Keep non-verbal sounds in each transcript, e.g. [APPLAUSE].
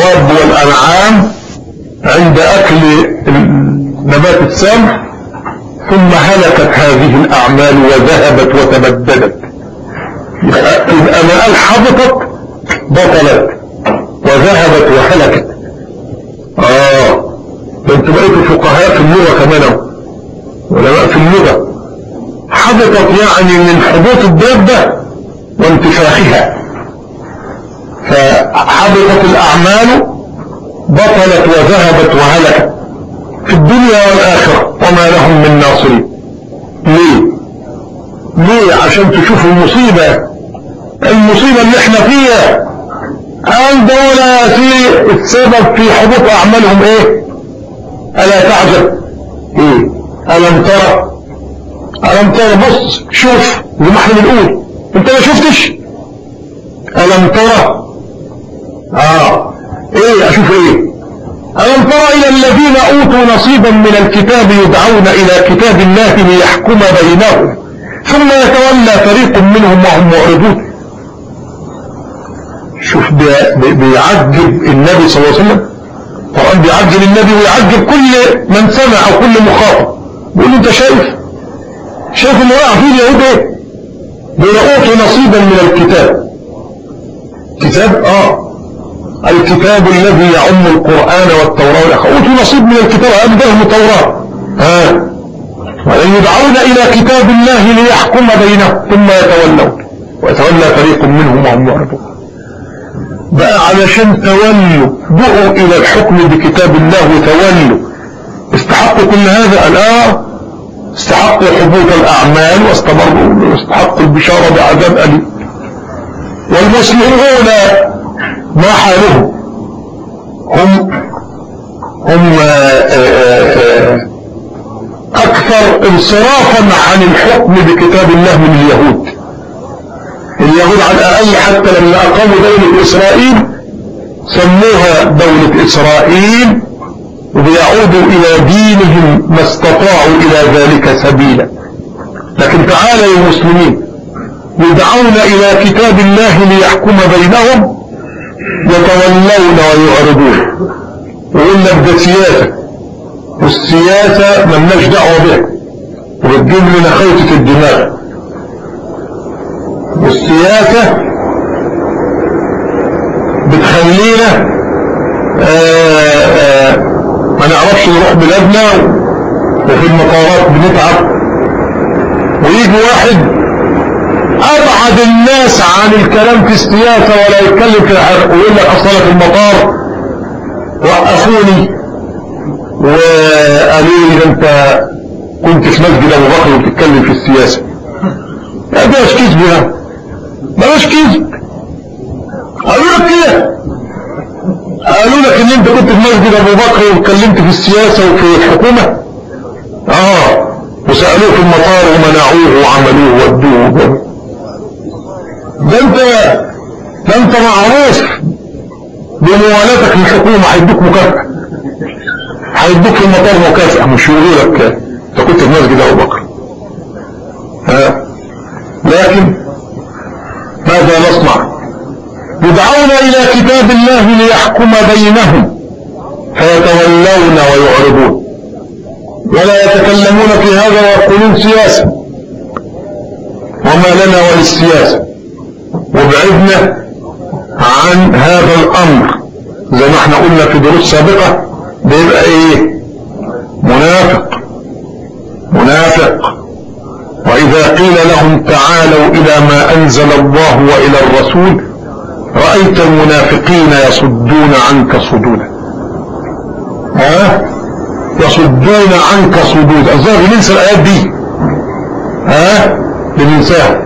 الضب والأنعام عند أكل نبات السمح ثم هلكت هذه الأعمال وذهبت وتبددت الأمال حبطت بطلت وذهبت وهلكت. آه ده أنتوا بقيتوا فقهاء في اللغة كمان علماء في اللغة. حبطت يعني من حبوط الدابة وانتفاخها. فحبطت الأعمال بطلت وذهبت وهلكت في الدنيا والآخرة وما لهم من ناصرين. ليه؟ ليه؟ عشان تشوفوا المصيبة. المصيبة اللي إحنا فيها. عندنا في السبب في حبوط أعمالهم إيه؟ ألا تعجب. إيه؟ ألم ترى؟ ألم ترى؟ بص شوف زي ما إحنا بنقول أنت ما شفتش؟ ألم ترى؟ آه. إيه أشوف إيه؟ ألم ترى إلى الذين أوتوا نصيبا من الكتاب يدعون إلى كتاب الله ليحكم بينهم ثم يتولى فريق منهم وهم معرضون. شوف بيعجب النبي صلى الله عليه وسلم. القرآن بيعجب النبي ويعجب كل من سمع أو كل مخاطب. بيقول أنت شايف؟ شايف اللي وقع فيه اليهود إيه؟ بيلاقوتوا نصيبا من الكتاب. كتاب؟ آه. الكتاب الذي يعم القرآن والتوراة. أوتوا نصيب من الكتاب أبدهم التوراة. ها؟ وأن يدعون إلى كتاب الله ليحكم بينهم ثم يتولون. ويتولى فريق منهم وهم معرضون بقى علشان تولوا دعوا إلى الحكم بكتاب الله وتولوا. استحقوا كل هذا؟ قال آه استحقوا حبوط الأعمال واستمروا واستحقوا البشارة بعذاب أليم. والمسلمون ما حالهم هم هم أكثر انصرافا عن الحكم بكتاب الله من اليهود. اليهود على الأقل حتى لما أقاموا دولة إسرائيل سموها دولة إسرائيل وبيعودوا إلى دينهم ما استطاعوا إلى ذلك سبيلا. لكن تعالى يا المسلمين يدعون إلى كتاب الله ليحكم بينهم يتولون ويعرضون. ويقول لك ده سياسة والسياسة ملناش دعوة بها وبتجيب لنا خوتة الدماغ. والسياسة بتخلينا آآ آآ ما نعرفش نروح بلادنا وفي المطارات بنتعب. ويجي واحد أبعد الناس عن الكلام في السياسة ولا يتكلم في الحرق ويقول لك أصلا في المطار وقفوني. وقالوا لي أنت كنت في مسجد أبو بكر وبتتكلم في السياسة. ما بلاش كذب يا؟ بلاش كذب؟ قالوا لك كده قالوا لك إن أنت كنت في مسجد أبو بكر واتكلمت في السياسة وفي الحكومة. آه وسألوه في المطار ومنعوه وعملوه ودوه ده انت ده انت معروف بموالاتك للحكومة هيدوك مكافأة. هيدوك المطار مكافأة. مش يقولوا لك أنت كنت في مسجد أبو بكر. ها؟ لكن ماذا نصنع؟ يدعون إلى كتاب الله ليحكم بينهم. فيتولون ويعرضون. ولا يتكلمون في هذا ويقولون سياسة. وما لنا وللسياسة. وابعدنا عن هذا الأمر. زي ما إحنا قلنا في دروس سابقة بيبقى إيه؟ منافق. منافق. وإذا قيل لهم تعالوا إلى ما أنزل الله وإلى الرسول رأيت المنافقين يصدون عنك صدودا. ها؟ يصدون عنك صدودا. الظاهر بننسى الآيات دي. ها؟ بننساها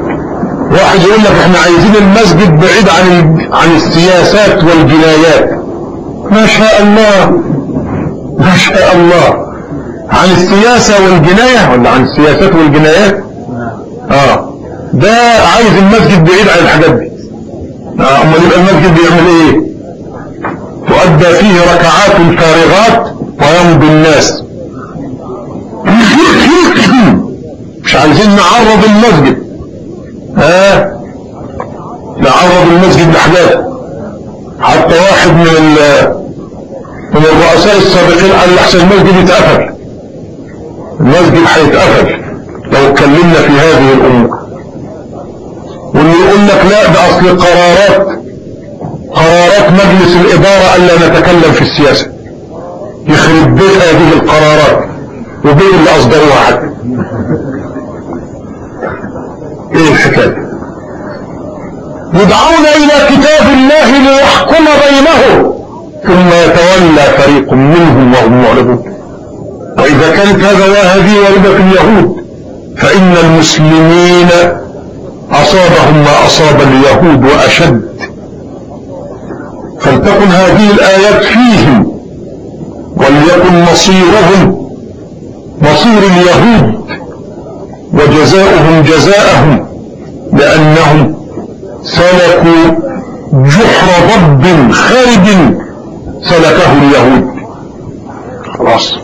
واحد يقول لك إحنا عايزين المسجد بعيد عن عن السياسات والجنايات. ما شاء الله. ما شاء الله. عن السياسة والجناية ولا عن السياسات والجنايات؟ آه. ده عايز المسجد بعيد عن الحاجات دي. آه أمال يبقى المسجد بيعمل إيه؟ تؤدى فيه ركعات فارغات ويمضي الناس. [COUGHS] مش عايزين نعرض المسجد. ها؟ نعرض المسجد لحاجات حتى واحد من من الرؤساء السابقين قال لحسن المسجد يتقفل. المسجد هيتقفل. لو اتكلمنا في هذه الأمور واللي يقول لك لا ده أصل قرارات قرارات مجلس الإدارة الا نتكلم في السياسة. يخرب بيت هذه القرارات. وبين اللي أصدروها حتى. إيه الحكاية. يدعون إلى كتاب الله ليحكم بينهم ثم يتولى فريق منهم وهم معرضون. وإذا كانت هذا وهذه وردة اليهود فإن المسلمين أصابهم ما أصاب اليهود وأشد. فلتكن هذه الآيات فيهم وليكن مصيرهم مصير اليهود وجزاؤهم جزاءهم لأنهم سلكوا جحر ضب خارج سلكه اليهود. خلاص.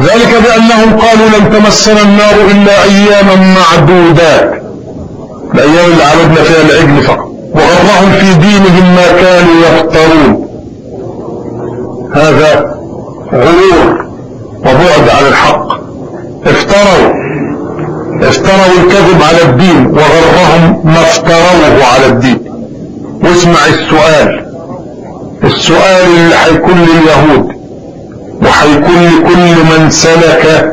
ذلك بأنهم قالوا لن تمسنا النار إلا أياما معدودات. الأيام اللي عبدنا فيها العجل فقط. وغرهم في دينهم ما كانوا يفترون. هذا غرور وبعد عن الحق. افتروا. افتروا الكذب على الدين وغرهم ما افتروه على الدين. واسمع السؤال. السؤال اللي هيكون لليهود وهيكون لكل من سلك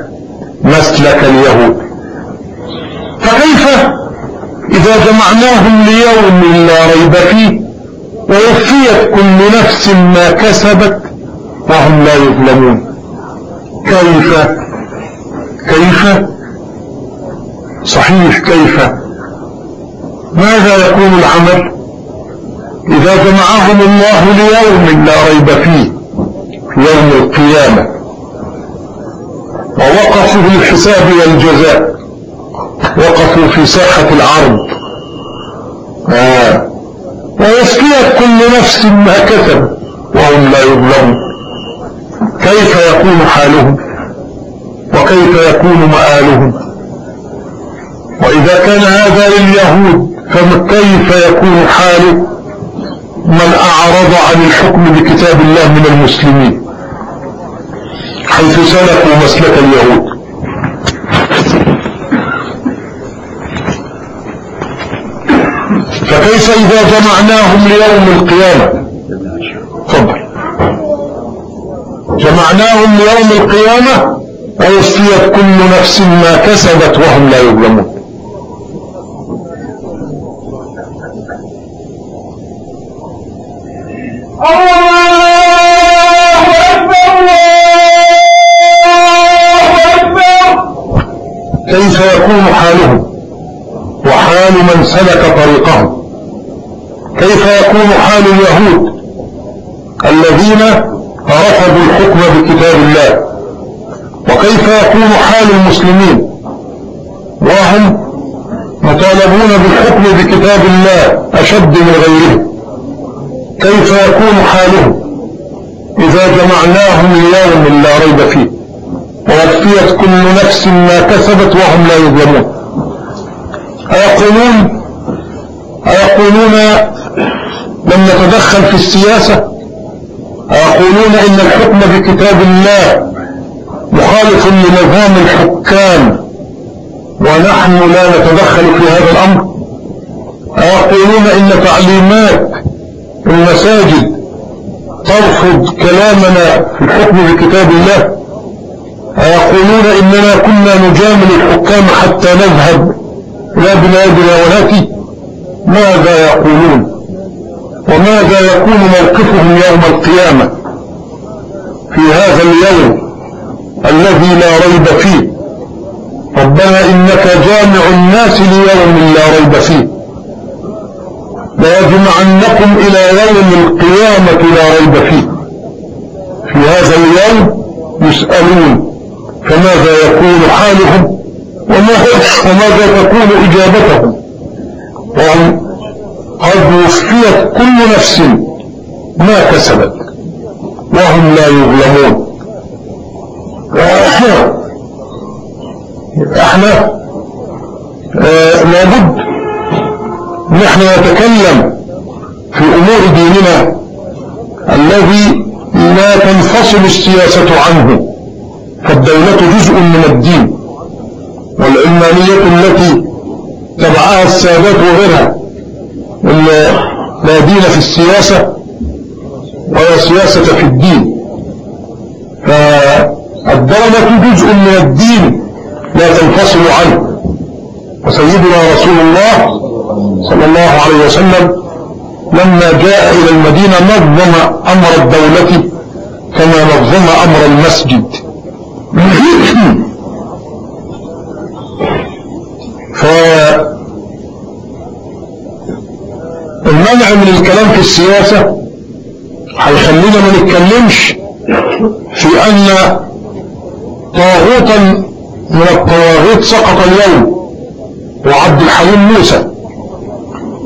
مسلك اليهود. فكيف إذا جمعناهم ليوم لا ريب فيه ووفيت كل نفس ما كسبت وهم لا يظلمون. كيف؟ كيف؟ صحيح كيف؟ ماذا يكون العمل؟ إذا جمعهم الله ليوم لا ريب فيه يوم القيامة. ووقفوا بالحساب والجزاء. وقفوا في ساحة العرض. آه. ويسكيت كل نفس ما كسب وهم لا يظلمون. كيف يكون حالهم؟ وكيف يكون مآلهم؟ وإذا كان هذا لليهود فكيف يكون حال من أعرض عن الحكم بكتاب الله من المسلمين؟ حيث سلكوا مسلك اليهود. فكيف إذا جمعناهم ليوم القيامة؟ جمعناهم ليوم القيامة ووفيت كل نفس ما كسبت وهم لا يظلمون. كيف يكون حالهم؟ وحال من سلك طريقهم. كيف يكون حال اليهود؟ الذين رفضوا الحكم بكتاب الله يكون حال المسلمين وهم مطالبون بالحكم بكتاب الله أشد من غيرهم كيف يكون حالهم إذا جمعناهم ليوم لا ريب فيه ووفيت كل نفس ما كسبت وهم لا يظلمون أيقولون أيقولون لم نتدخل في السياسة؟ أيقولون إن الحكم بكتاب الله مخالف لنظام الحكام. ونحن لا نتدخل في هذا الأمر. أيقولون إن تعليمات المساجد ترفض كلامنا في الحكم بكتاب الله؟ أيقولون إننا كنا نجامل الحكام حتى نذهب إلى بلادنا ونأتي؟ ماذا يقولون؟ وماذا يكون موقفهم يوم القيامة في هذا اليوم؟ الذي لا ريب فيه. ربنا إنك جامع الناس ليوم لا ريب فيه. ليجمعنكم إلى يوم القيامة لا ريب فيه. في هذا اليوم يسألون فماذا يكون حالهم وماذا تكون إجابتهم. وهم قد وفيت كل نفس ما كسبت. وهم لا يظلمون. إحنا آه لابد نحن نتكلم في أمور ديننا الذي لا تنفصل السياسة عنه فالدولة جزء من الدين والعلمانية التي تبعها السادات وغيرها لا دين في السياسة ولا سياسة في الدين. فالدولة جزء من الدين لا تنفصل عنه. وسيدنا رسول الله صلى الله عليه وسلم لما جاء إلى المدينة نظم أمر الدولة كما نظم أمر المسجد. فالمنع من الكلام في السياسة هيخلينا ما نتكلمش في أن طاغوتا من الطواغيت سقط اليوم وعبد الحليم موسى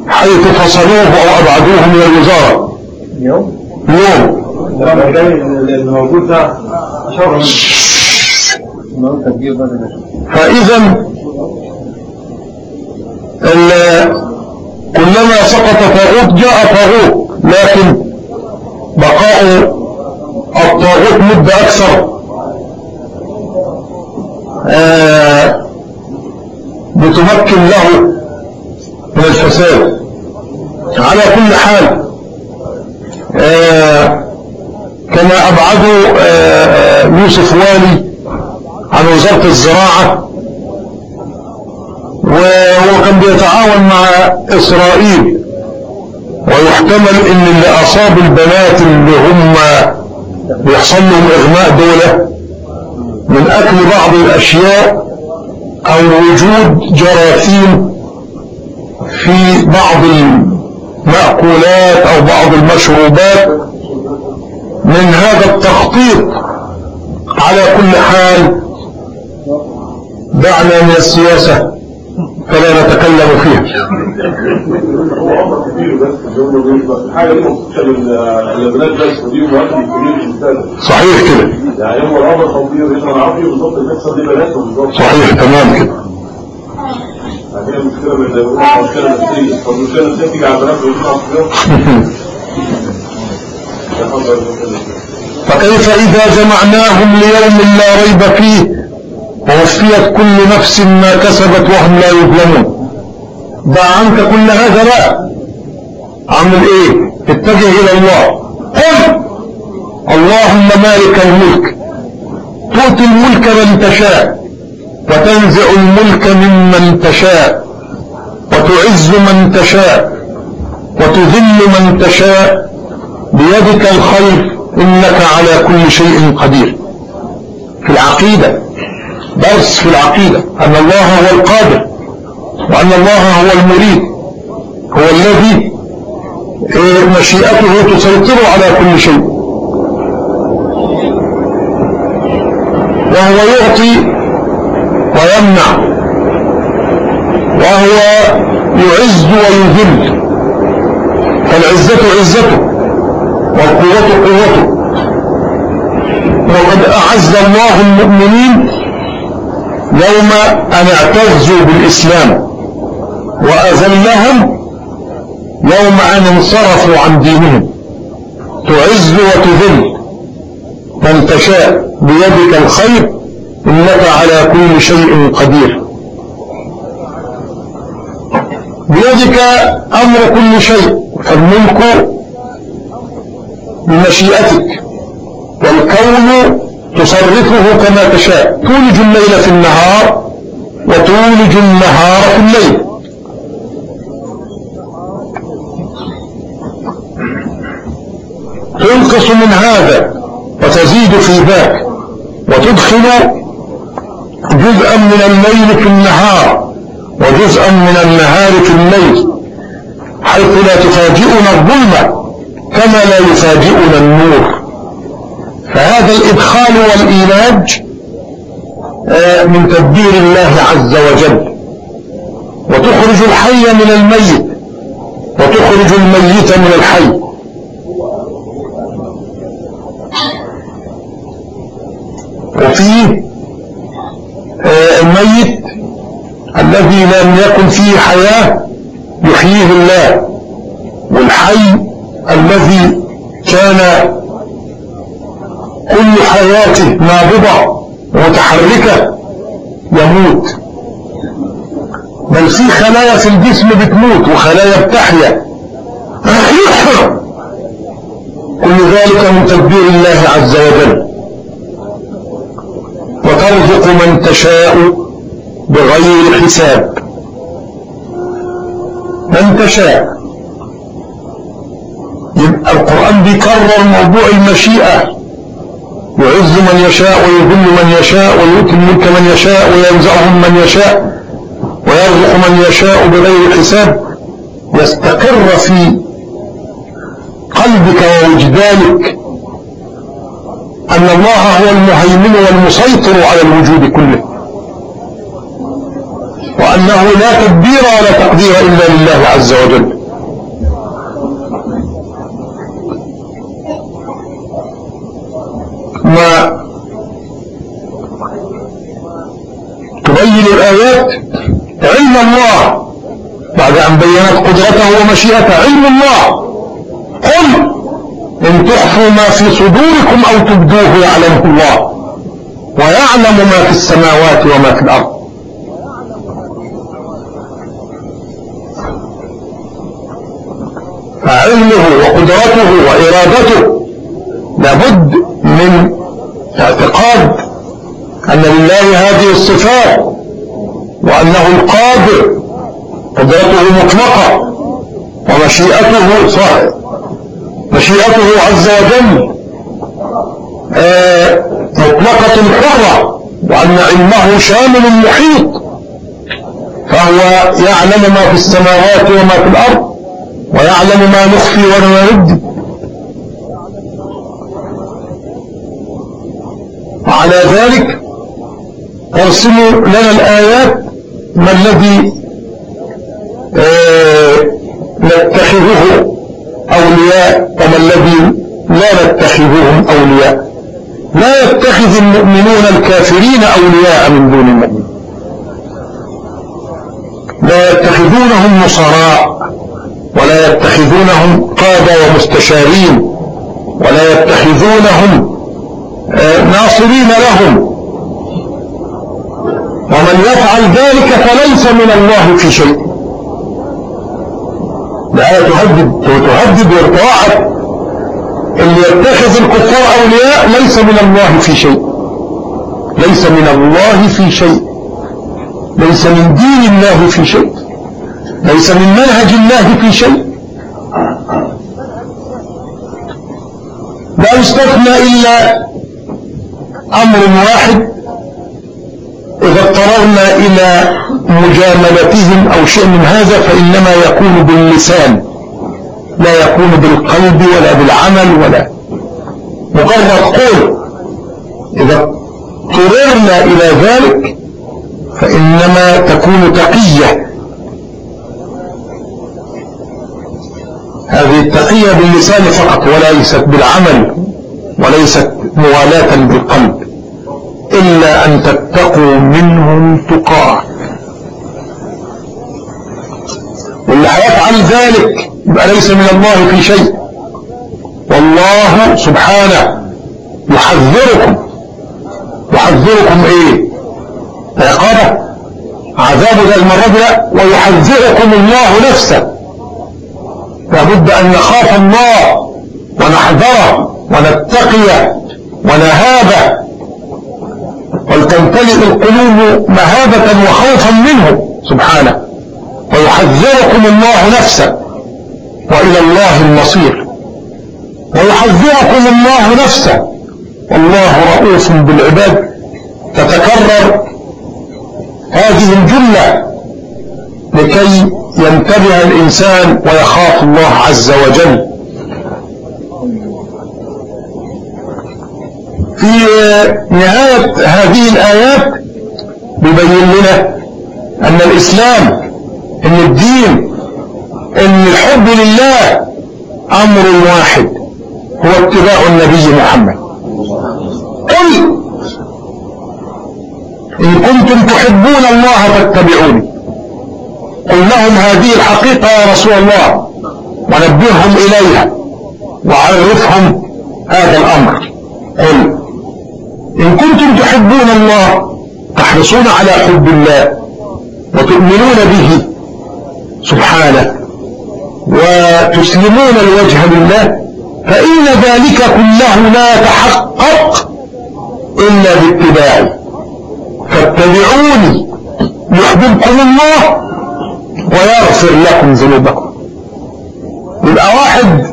حيث فصلوه أو أبعدوه من الوزارة. اليوم اليوم الموجود ده شهر. فإذا كلما سقط طاغوت جاء طاغوت لكن بقاء الطاغوت مدة أكثر. آه، بتمكن له من الفساد على كل حال آه، كما أبعدوا آه، يوسف والي عن وزارة الزراعة وهو كان بيتعاون مع إسرائيل ويحتمل إن اللي اصاب البنات اللي هم بيحصل لهم إغماء دولة من أكل بعض الأشياء أو وجود جراثيم في بعض المأكولات أو بعض المشروبات من هذا التخطيط على كل حال دعنا من السياسة. فلا نتكلم فيها صحيح كده. صحيح تمام كده. [LAUGHS] فكيف إذا جمعناهم ليوم لا ريب فيه؟ ووفيت كل نفس ما كسبت وهم لا يظلمون. ضع عنك كل هذا لا. عمل إيه؟ اتجه إلى الله. قل اللهم مالك الملك. تؤتي الملك من تشاء. وتنزع الملك ممن تشاء. وتعز من تشاء. وتذل من تشاء. بيدك الخير إنك على كل شيء قدير. في العقيدة. درس في العقيدة أن الله هو القادر وأن الله هو المريد هو الذي مشيئته تسيطر على كل شيء. وهو يعطي ويمنع وهو يعز ويذل. فالعزة عزته والقوة قوته. وقد أعز الله المؤمنين يوم أن اعتزوا بالإسلام وأذلهم يوم أن انصرفوا عن دينهم. تعز وتذل. من تشاء بيدك الخير إنك على كل شيء قدير. بيدك أمر كل شيء. فالملك بمشيئتك والكون تصرفه كما تشاء. تولج الليل في النهار وتولج النهار في الليل. تنقص من هذا وتزيد في ذاك وتدخل جزءا من الليل في النهار وجزءا من النهار في الليل حيث لا تفاجئنا الظلمة كما لا يفاجئنا النور. فهذا الإدخال والإيلاج من تدبير الله عز وجل. وتخرج الحي من الميت وتخرج الميت من الحي. وفيه الميت الذي الذي لم يكن فيه حياة يحييه الله والحي الذي كان كل حياته نابضة متحركة يموت. بل في خلايا في الجسم بتموت وخلايا بتحيا. كل ذلك من تدبير الله عز وجل. وترزق من تشاء بغير حساب. من تشاء. يبقى القرآن بيكرر موضوع المشيئة. يعز من يشاء ويذل من يشاء ويؤتي الملك من يشاء وينزعهم من يشاء ويرزق من يشاء بغير حساب. يستقر في قلبك ووجدانك أن الله هو المهيمن والمسيطر على الوجود كله. وأنه لا تدبير ولا تقدير إلا لله عز وجل ما تبين الآيات علم الله. بعد أن بينت قدرته ومشيئته علم الله. قل إن تخفوا ما في صدوركم أو تبدوه يعلمه الله. ويعلم ما في السماوات وما في الأرض. فعلمه وقدرته وإرادته لابد من اعتقاد أن لله هذه الصفات. وأنه القادر قدرته مطلقة ومشيئته صحيح مشيئته عز وجل آه مطلقة حرة وأن علمه شامل محيط فهو يعلم ما في السماوات وما في الأرض ويعلم ما نخفي وما نبدي وعلى ذلك ترسم لنا الآيات ما الذي آه نتخذه أولياء وما الذي لا نتخذهم أولياء؟ لا يتخذ المؤمنون الكافرين أولياء من دون المؤمنين لا يتخذونهم نصراء ولا يتخذونهم قادة ومستشارين ولا يتخذونهم ناصرين لهم. ومن يفعل ذلك فليس من الله في شيء. الآية تهدد وتهدد وتوعد اللي يتخذ الكفار أولياء ليس من الله في شيء. ليس من الله في شيء. ليس من دين الله في شيء. ليس من منهج الله في شيء. لا يستثنى إلا أمر واحد إذا اضطررنا إلى مجاملتهم أو شيء من هذا فإنما يكون باللسان لا يكون بالقلب ولا بالعمل ولا. مجرد قول إذا اضطررنا إلى ذلك فإنما تكون تقية. هذه التقية باللسان فقط وليست بالعمل وليست موالاة بالقلب. إلا أن تتقوا منهم تقاة. واللي هيفعل ذلك يبقى ليس من الله في شيء. والله سبحانه يحذركم. يحذركم إيه؟ عقابه. عذابه ده المرة دي ويحذركم الله نفسه. لابد أن نخاف الله ونحذره ونتقي ونهابه. ولتمتلئ القلوب مهابة وخوفا منه سبحانه. ويحذركم الله نفسه وإلى الله المصير. ويحذركم الله نفسه. والله رؤوف بالعباد. تتكرر هذه الجملة لكي ينتبه الإنسان ويخاف الله عز وجل. في نهاية هذه الآيات بيبين لنا أن الإسلام أن الدين أن الحب لله أمر واحد هو اتباع النبي محمد. قل إن كنتم تحبون الله فاتبعوني. قل لهم هذه الحقيقة يا رسول الله ونبههم إليها وعرفهم هذا الأمر. قل إن كنتم تحبون الله تحرصون على حب الله وتؤمنون به سبحانه وتسلمون الوجه لله فإن ذلك كله لا يتحقق إلا باتباعي فاتبعوني يحببكم الله ويغفر لكم ذنوبكم. يبقى واحد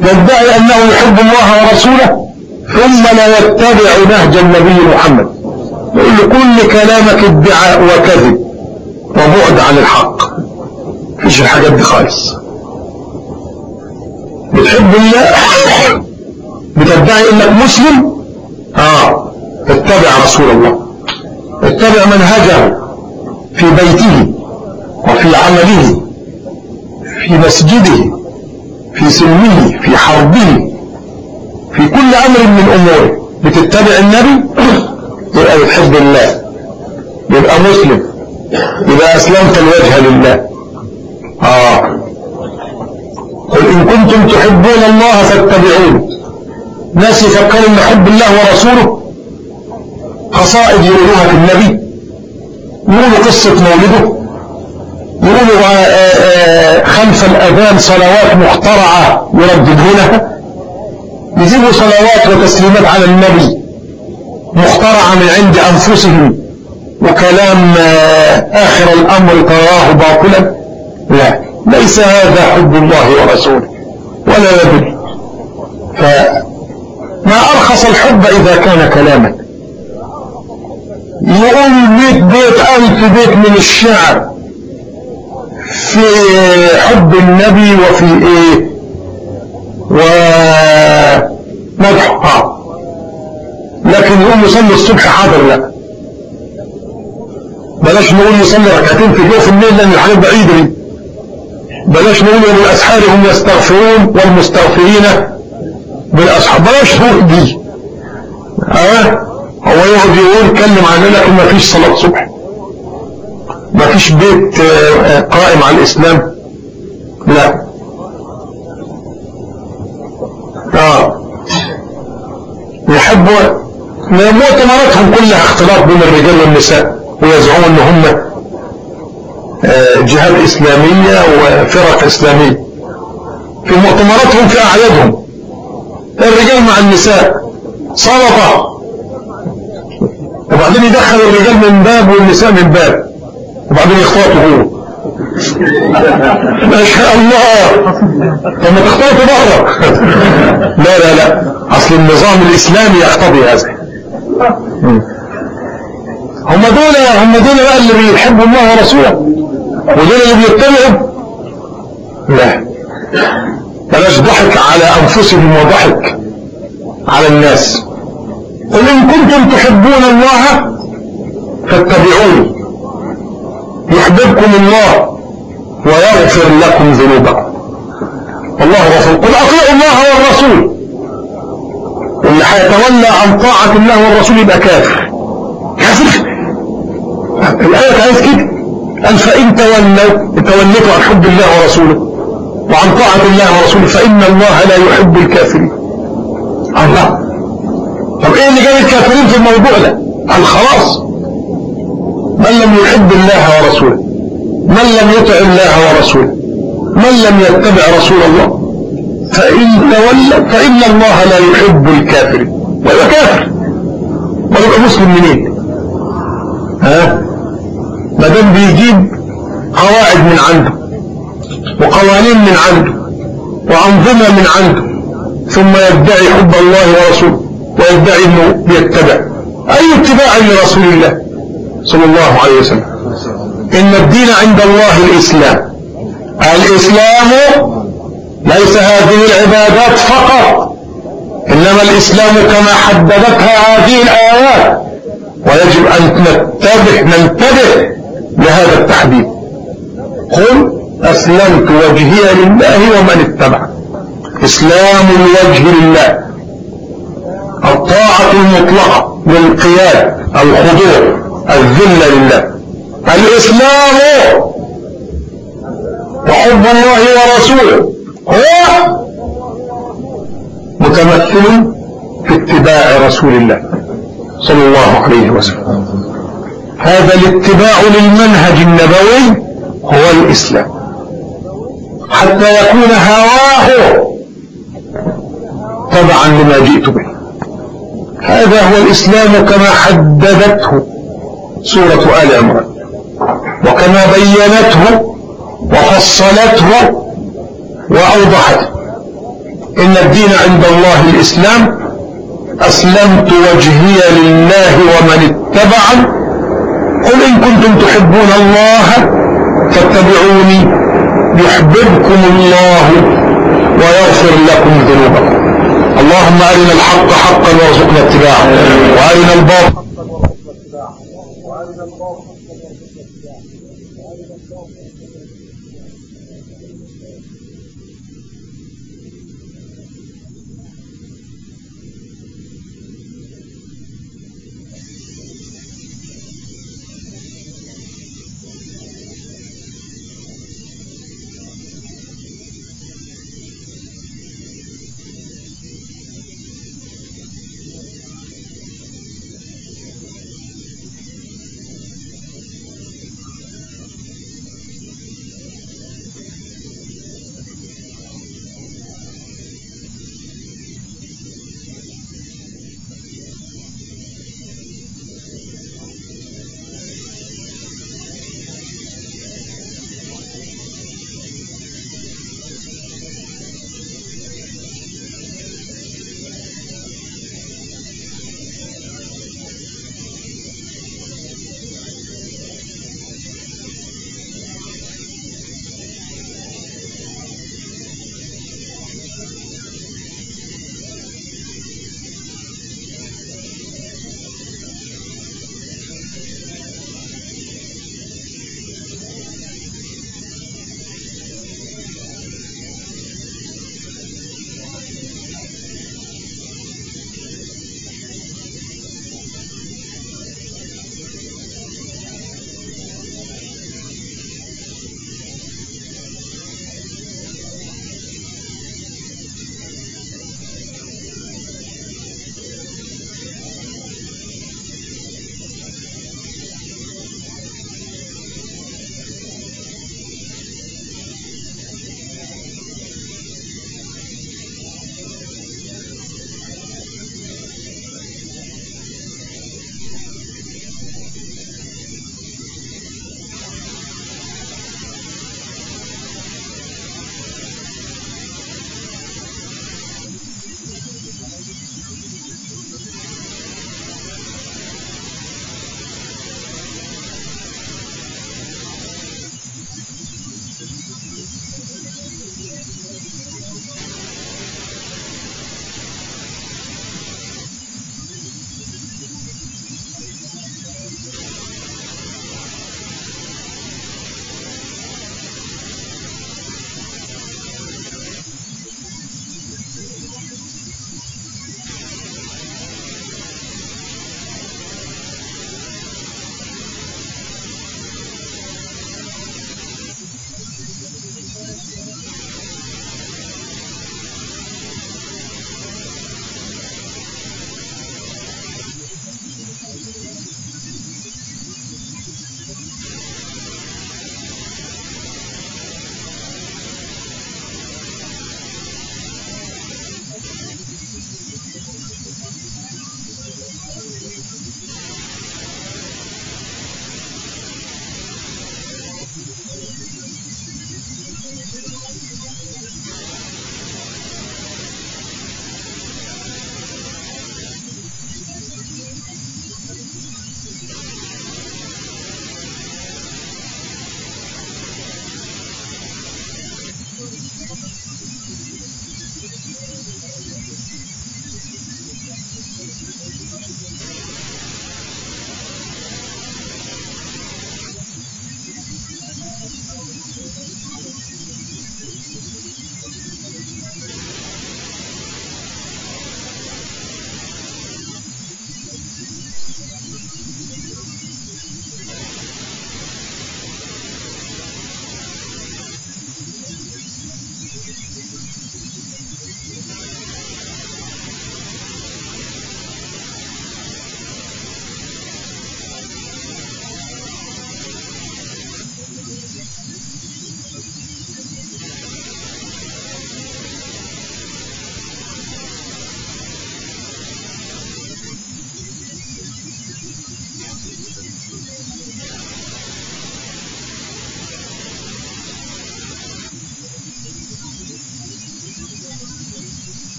يدعي أنه يحب الله ورسوله ثم لا يتبع نهج النبي محمد. يقول كل كلامك ادعاء وكذب وبعد عن الحق. مفيش الحاجات دي خالص. بتحب الله؟ بتدعي إنك مسلم؟ آه. اتبع رسول الله. اتبع منهجه في بيته وفي عمله في مسجده في سلمه في حربه. في كل أمر من اموره بتتبع النبي [COUGHS] يبقى بتحب الله. يبقى مسلم. يبقى أسلمت الوجه لله. آه. قل إن كنتم تحبون الله فاتبعوني ناس يفكروا إن حب الله ورسوله قصائد يقولوها في النبي. يقولوا قصة مولده. يقولوا آآ آآ خلف الأذان صلوات مخترعة يرددونها. يجيبوا صلوات وتسليمات على النبي مخترعة من عند أنفسهم وكلام آخر الأمر تراه باطلا. لا ليس هذا حب الله ورسوله ولا يدل. فما أرخص الحب إذا كان كلاما. يقول مئة بيت ألف بيت من الشعر في حب النبي وفي إيه؟ ومدحها لكن يقوم يصلي الصبح حاضر لا. بلاش نقول يصلي ركعتين في جوف الليل لأن الحاجات بعيدة. بلاش نقول إن الأسحار هم يستغفرون والمستغفرين بالاسحار بلاش نقول دي. آه هو يقعد يقول كلم عننا لكن ما فيش صلاة صبح. ما فيش بيت قائم على الإسلام. لا آه يحبوا مؤتمراتهم كلها اختلاط بين الرجال والنساء ويزعمون ان هم جهات إسلامية وفرق إسلامية. في مؤتمراتهم في أعيادهم. الرجال مع النساء. سلطة وبعدين يدخل الرجال من باب والنساء من باب. وبعدين يخططوا هو ما شاء الله. لما تخططوا بره لا لا لا. أصل النظام الإسلامي يقتضي هذا. هم دول هم دول بقى اللي بيحبوا الله ورسوله. ودول اللي بيتبعوا. لا. بلاش ضحك على أنفسهم وضحك على الناس. قل إن كنتم تحبون الله فاتبعوني. يحببكم الله ويغفر لكم ذنوبكم. والله غفور. قل أطيعوا الله والرسول. واللي هيتولى عن طاعة الله والرسول يبقى كافر. كافر؟ الآية عايز كده. قال فإن تولوا توليتوا عن حب الله ورسوله. وعن طاعة الله ورسوله. فإن الله لا يحب الكافرين. الله. طب إيه اللي جاب الكافرين في الموضوع ده؟ قال خلاص. من لم يحب الله ورسوله؟ من لم يطع الله ورسوله؟ من لم يتبع رسول الله؟ فإن تولى فإن الله لا يحب الكافرين ويبقى كافر. ويبقى مسلم منين ها؟ ما دام بيجيب قواعد من عنده وقوانين من عنده وأنظمة من عنده ثم يدعي حب الله ورسوله ويدعي إنه بيتبع أي اتباع لرسول الله صلى الله عليه وسلم؟ إن الدين عند الله الإسلام. الإسلام ليس هذه العبادات فقط إنما الإسلام كما حددتها هذه الآيات. ويجب أن ننتبه ننتبه لهذا التحديد. قل أسلمت وجهي لله ومن اتبع إسلام الوجه لله. الطاعة المطلقة للقياد الخضوع الذل لله. الإسلام وحب الله ورسوله. هو متمثل في اتباع رسول الله صلى الله عليه وسلم. هذا الاتباع للمنهج النبوي هو الإسلام. حتى يكون هواه تبعا لما جئت به. هذا هو الإسلام كما حددته سورة آل عمران وكما بينته وفصلته وأوضحت إن الدين عند الله الإسلام أسلمت وجهي لله ومن اتبعا قل إن كنتم تحبون الله فاتبعوني يحببكم الله ويغفر لكم ذنوبكم. اللهم أرنا الحق حقا وارزقنا اتباعه وأرنا الباطل وأرنا الباطل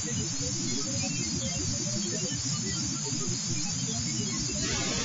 ハハハハ!